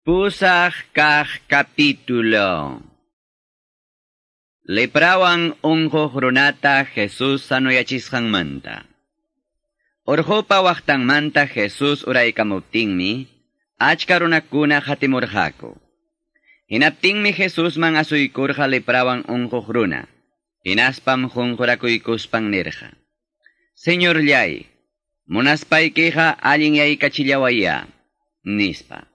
Pusaj kaj capítulo. Leprawan unjo runata Jesús sanuyachishan manta. Orjopa wahtan manta Jesús uraikamuptinmi, achka runakuna hatimurjako. Jesús man asuykurja leprawan unjo runa, hinaspam junjurakuykuspan nirja. Señor Llay, munaspaikeja allin yaikachillawaya, nispa.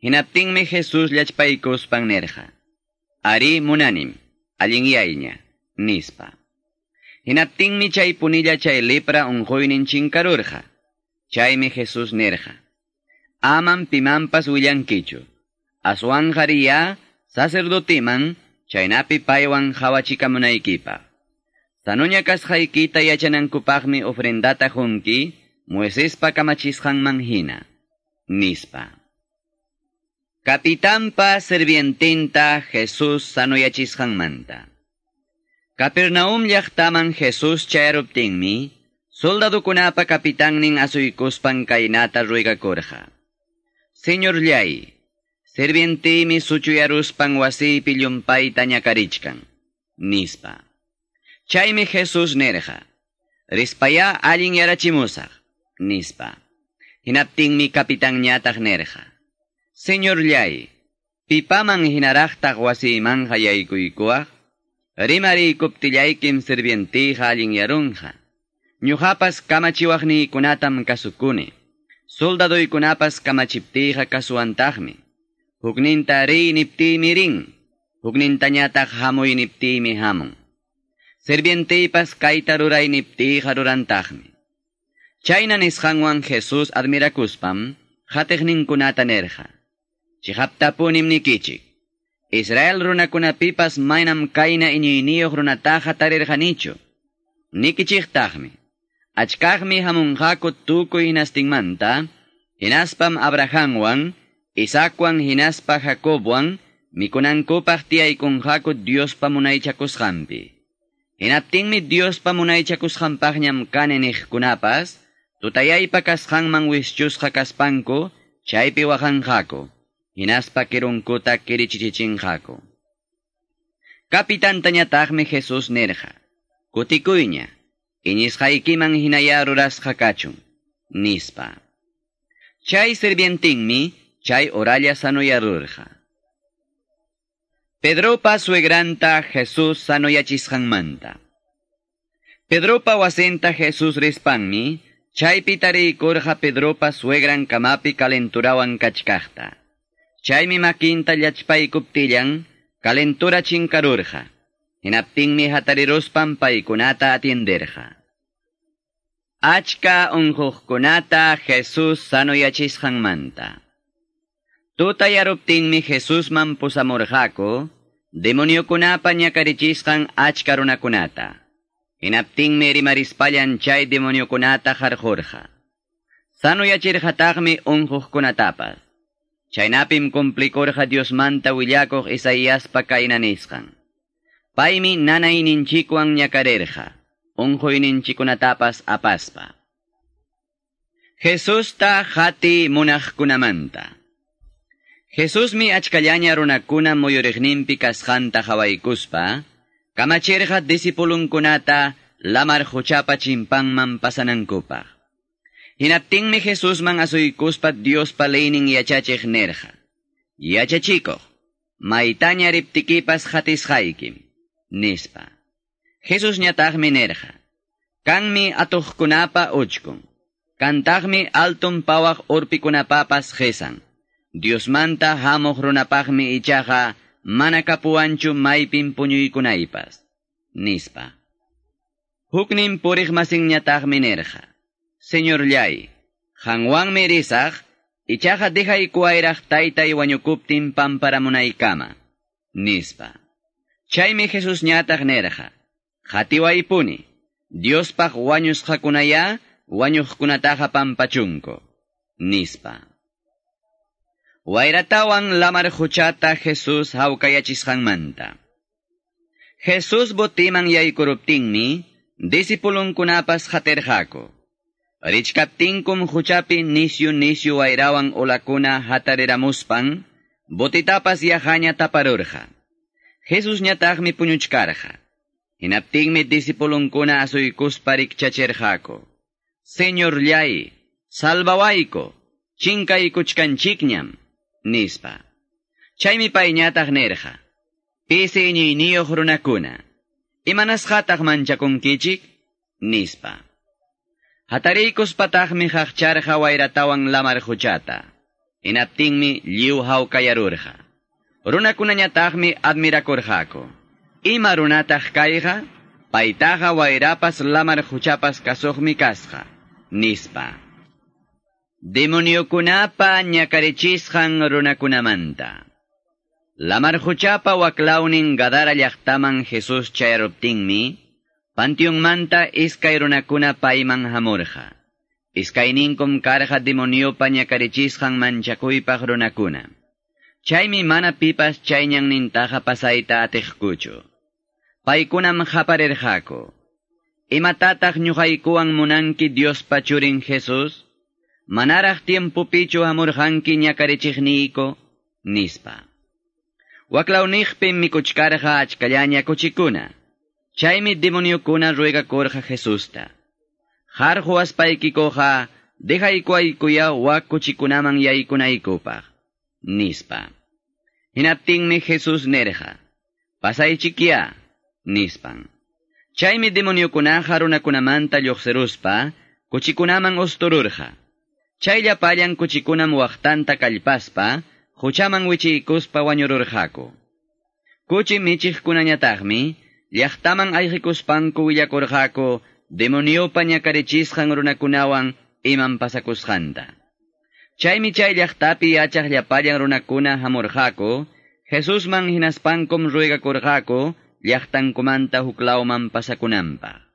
Hinaptingmi Jesus llachpaykuspang nerja. Ari munanim, allinyayña, nispa. Hinaptingmi chay punilla chay lepra unjoynin chinkarurja. Chaymi Jesus nerja. Aman pimampas willankichu. Aswanjariya sacerdotiman chaynapi paywan hawachikamunaykipa. Sanuña kashaykita yachanankupaqmi ofrendata junki, Moisespa kamachisqanman hina, nispa. Kapitanpa serviententa Jesus sanoyachisqanmanta. Capernaum llaqtaman Jesus chayaruptinmi, soldadukunapa kapitannin asuykuspan kaynata ruigakurja. Señor llay, servientimi suchuyaruspan wasipi llumpayta ñakarichkan, nispa. Chaymi Jesus nerja, rispaya allin yarachimusaq, nispa. Hinaptinmi kapitan ñataq nerja. Señor llay, pipaman hinaraktaq wasiman hayaykuykuwaq, rimarikuptillaykim sirvientija allin yarunja. Ñuhapas kamachiwaqniykunatam kasukuni, soldaduykunapas kamachiptija kasuantaqmi. Hukninta ri niptimi rin, huknintañataq hamuy niptimi hamun. Sirvientipas kayta ruray niptija rurantaqmi. Chayna nisqanwan Jesus admirakuspam, hateqninkunata nerja. Chihaptapunim nikichik. Israel runakunapipas mainam kayna iñuyniyuq runataqa tarirqanichu. Nikichiqtaqmi. Achkaqmi hamunqaku tukuy hinastinmanta, hinaspam Abrahamwan, Isaacwan hinaspa Jacobwan, mikunankupaq tiyaykunqaku Diospa munaychakusqanpi. Hinaptinmi Diospa munaychakusqanpaqñam kane niqkunapas, tutayaypa kasqanman wischusqa kaspanku, chaypi inaspaqueroncota querichichichin jaco. Capitán tañatagme Jesús nerja, kutikuña, iñisjaikiman hinaya ruras jacachun, nispa. Chay servientinmi, chay oralla sanoyarurja. Pedropa suegranta Jesús sanoyachisjanmanta. Pedropa wasenta Jesús rispanmi, chay pitari corja Pedropa suegran kamapi calenturawan kachkajta. Chaymi makinta llachpaykuptillan, kalentura chinkarurja. Hinaptingmi hatariruspan paykunata atienderja. Achka unjuqkunata Jesus sanoyachisqanmanta. Tutayaruptingmi Jesusman pusamurjako, demoniokunapa ñakarichisqan achka runakunata. Hinaptingmi rimarispallan chay demoniokunata harjurja. Sanoyachirjataqmi unjuqkunatapas. Chaynapim kumplikurja Diosmanta willakuq Isaíaspa kaynanisqan. Paymi nanayninchikwan ñakarerja, unjuyninchikunatapas apaspa. Jesusta hati munaqkunamanta. Jesusmi achkallaña runakuna muyuriqninpi kasqanta hawaykuspa, kamachirqa disipulunkunata lamar huchapa chimpanman pasanankupaq. Hinaptingmi Jesusman asuykuspa Diospa leynin yachachiq nerja. Yachachikoq, maytaña riptikipas hatisqaykim, nispa. Jesus ñataqmi nerja. Kanmi atuqkunapa uchkun. Kantaqmi altun pawaq urpikunapapas jesan. Diosmanta hamuq runapaqmi ichaqa mana kapuanchu maypin puñuykunaypas. Nispa. Huknin puriq masinñataqmi nerja. Señor llay, hanwanmi risaq, ichaqa dejaykuwayraq taytay wañukuptin pamparamunaykama. Nispa. Chaymi Jesus ñataq nerja. Hatiwaypuni. Diospaq wañusqakunaya, wañuqkunataqa pampachunko. Nispa. Wayratawan lamar huchata Jesus hawkayachisqanmanta. Jesus botiman yaykuruptinmi, disipulunkunapas haterjako. Richkaptinkum huchapi nisyu nisyu wayrawan ulakuna hatariramuspan, Botitapas yahanya taparurja. Jesus ñataqmi puñuchkarja. Hinaptingmi disipulungkuna asuykusparik chachirjako. Señor llay, salvawayko, chinkaykuchkanchikñam, nispa. Chaymi payñataq nerja. Pisi iñiyniyoq runakuna. Imanasqataq manchakunkichik, nispa. Hatarikus patah mi hachchar hawairatawang lamar huchata. Inatting mi liu hau kayarurha. Runa kunanyatah mi admirakurhako. Ima runatah kaiha, paitaha wairapas lamar huchapas kasuh mi. Nispa. Demoniokunapa kunapa nyakarechishan runa kunamanta. Lamar huchapa waklaunin gadara yahtaman Jesus chayarupting pantiunmanta iskay runakuna payman hamurja. Iskayninkum karja demoniopa ñakarichisqan manchakuypaq runakuna. Chaymi mana pipas chayñan nintaja pasayta atiqkuchu. Paykunam haparirjako. Imatataq ñuqaykuwan munanki Dios pachurin Jesus, manaraq tiempupichu hamurjanki ñakarichiqniyko, nispa. Waklawnijpim mikuchkarja achkallaña kuchikuna. Chaymi demoniokuna ruega korja Jesusta. Jarjo aspayki koja, deja ikuaikuya wakuchikunaman yaikunaikupaj. Nispa. Hinatinmi Jesús nerja. Pasay chikia. Nispan. Chaymi demoniokuna harunakunamanta lloxeruspa, kuchikunaman ostururja. Chayllapayan kuchikunam waktanta kalpaspa, huchaman wichiykuspa wañururjaku. Kuchi michijkunañatagmi, llaqtaman ayqikuspanku willakurjako, demoniopa ñakarichisqan runakunawan iman pasakusqanta. Chaymi chay llaqtapi yachaq llapallan runakuna hamurjako, Jesusman hinaspankum ruegakurjako, llaqtankumanta huklawman pasakunanpaq.